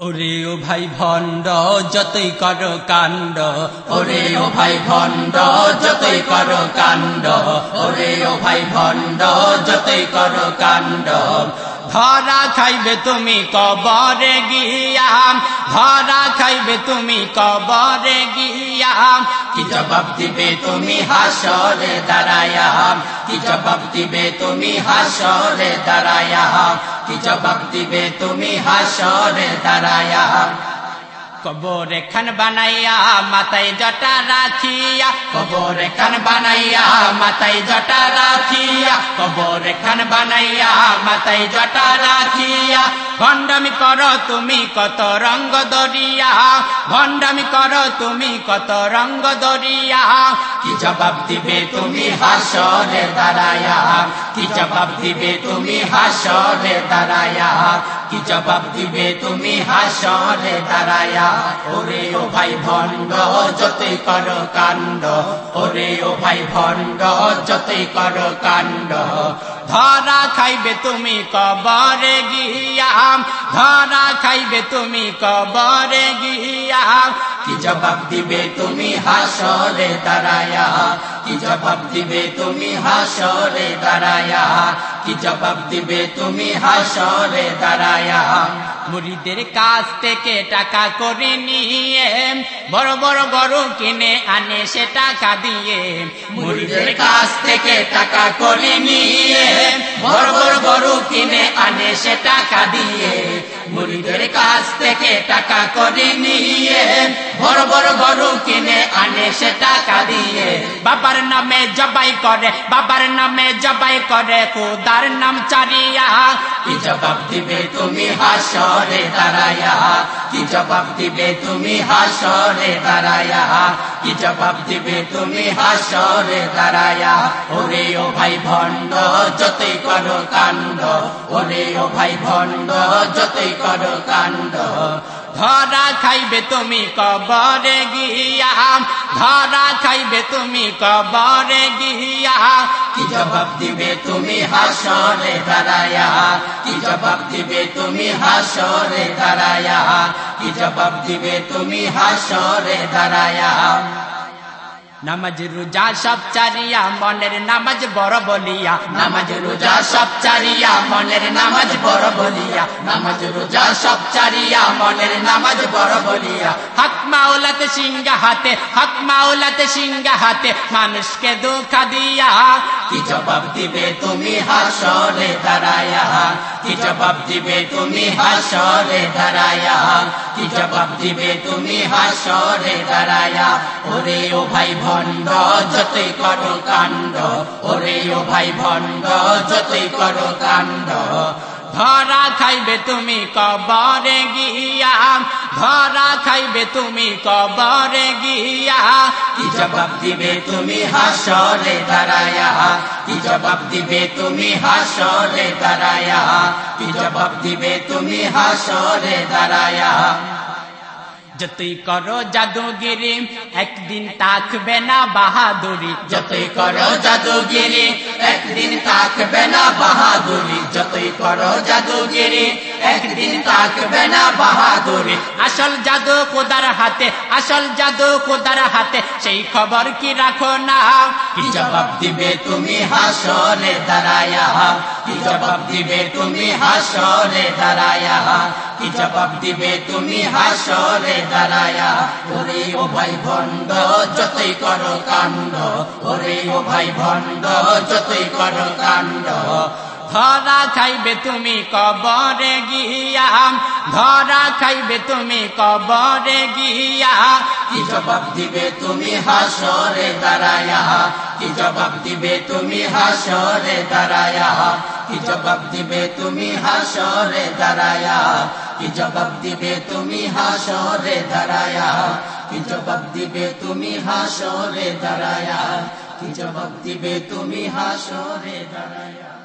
ওরে ও ভাই ভণ্ড, যতই কর কাণ্ড, ওরে ও ভাই ভণ্ড, যতই কর কাণ্ড, ওরে ও ভাই ভণ্ড, যতই কর কাণ্ড। ধরা খাইবে তুমি কবরে গিয়াম ধরা খাইবে তুমি কবরে গিয়াম কি জবাব দিবে তুমি হাসরে দাঁড়ায়াম কি জবাব দিবে তুমি হাসরে দাঁড়ায়াম কি জবাব দিবে তুমি হাসরে দাঁড়ায়াম কবর খান বানাইয়া মাথায় জটা রাখিয়া কবর খান বানাইয়া মাথায় জটা রাখিয়া কবর খান বানাইয়া মাথায় জটা রাখিয়া। ভণ্ডামি কর তুমি কত রঙ্গ দরিয়া, ভণ্ডামি কর তুমি কত রঙ্গ দরিয়া। কি জবাব দিবে তুমি হাসরে দাঁড়ায়া কি জবাব দিবে তুমি হাসরে দাঁড়ায়া কি জবাব দিবে তুমি হাসরে দাঁড়ায়া ওরে ও ভাই ভণ্ড, যতই কর কাণ্ড, ওরে ও ভাই ভণ্ড, যতই কর কাণ্ড ধরা খাইবে তুমি কবরে গিয়াম ধরা খাইবে তুমি কবরে গিয়াম কি জবাব দিবে তুমি হাসরে দাঁড়ায়া? কি জবাব দিবে তুমি হাসরে দাঁড়ায়া? কি জবাব দিবে তুমি হাসরে দাঁড়ায়া? মুড়িদের কাছ থেকে টাকা করে নিয়ে, বড় বড় গরু কিনে আনে সে টাকা দিয়ে। মুড়িদের কাছ থেকে টাকা করে নিয়ে, বড় বড় গরু কিনে আনে সে টাকা দিয়ে। মুড়িদের কাছ থেকে টাকা করে নিয়ে বড় বড় গরু কিনে আনে, সে টাকা দিয়ে। বাবার নামে জবাই করে, বাবার নামে জবাই করে, খোদার নাম চারিয়া। কি জবাব দিবে তুমি হাসরে দাঁড়ায়া কি জবাব দিবে তুমি হাসরে দাঁড়ায়া কি জবাব দিবে তুমি হাসরে দাঁড়ায়া ওরে ও ভাই ভণ্ড, যতই করো কাণ্ড। ওরে ও ভাই ভণ্ড, যতই করো কাণ্ড। ধরা খাইবে তুমি কবরে গিয়া। ধরা খাইবে তুমি কবরে গিয়া। কি জবাব দিবে তুমি হাসরে দাঁড়ায়া? কি জবাব দিবে তুমি হাসরে দাঁড়ায়া? কি জবাব দিবে তুমি হাসরে দাঁড়ায়া? নামাজ রোজা সব চারিয়া, মনের নামাজ বড় বলিয়া। নামাজ রোজা সব চারিয়া, মনের নামাজ বড় বলিয়া। নামাজ রোজা সব চারিয়া, মনের নামাজ বড় বলিয়া। হক মাওলাতে সিংহা হাতে, হক মাওলাতে সিংহা হাতে, মানুষকে দুঃখা দিয়া কি জবাব দিবে তুমি হাসরে দাঁড়ায়া? কি জবাব দিবে তুমি হাসরে দাঁড়ায়া? কি জবাব দিবে তুমি হাসরে দাঁড়ায়া? ওরে ও ভাই ভণ্ড, যতই করো কাণ্ড, ওরে ও ভাই ভণ্ড, যতই করো কাণ্ড। ধরা খাইবে তুমি কবরে গিয়া ধরা খাইবে তুমি কবরে গিয়া? কি জবাব দিবে তুমি হাসরে দাঁড়ায়া? কি জবাব দিবে তুমি হাসরে দাঁড়ায়া? কি জবাব দিবে তুমি হাসরে দাঁড়ায়া? যতই করো জাদুগিরি, একদিন তাকবে না বাহাদুরি। যতই করো জাদুগিরি, একদিন তাকবে না বাহাদুরি। যতই করো জাদুগিরি, একদিন তাকবে না বাহাদুরি। আসল জাদু কোদার হাতে, আসল জাদু কোদার হাতে, সেই খবর কি রাখো না? কি জবাব দিবে তুমি হাসরে দাঁড়ায়া? কি জবাব দিবে তুমি হাসরে দাঁড়ায়া? কি জবাব দিবে তুমি হাসরে দাঁড়ায়া। ওরে ও ভাই ভণ্ড, যতই করো কাণ্ড, ওরে ও ভাই ভণ্ড, যতই করো কাণ্ড। ধরা খাইবে তুমি কবরে গিয়া, ধরা খাইবে তুমি কবরে গিয়া। কি জবাব দিবে তুমি হাসরে দাঁড়ায়া? কি জবাব দিবে তুমি হাসরে দাঁড়ায়া? কি জবাব দিবে তুমি হাসরে দাঁড়ায়া? কি জবাব দিবে তুমি হাসরে দাঁড়ায়া? কি জবাব দিবে তুমি হাসরে দাঁড়ায়া? কি জবাব দিবে তুমি হাসরে দাঁড়ায়া?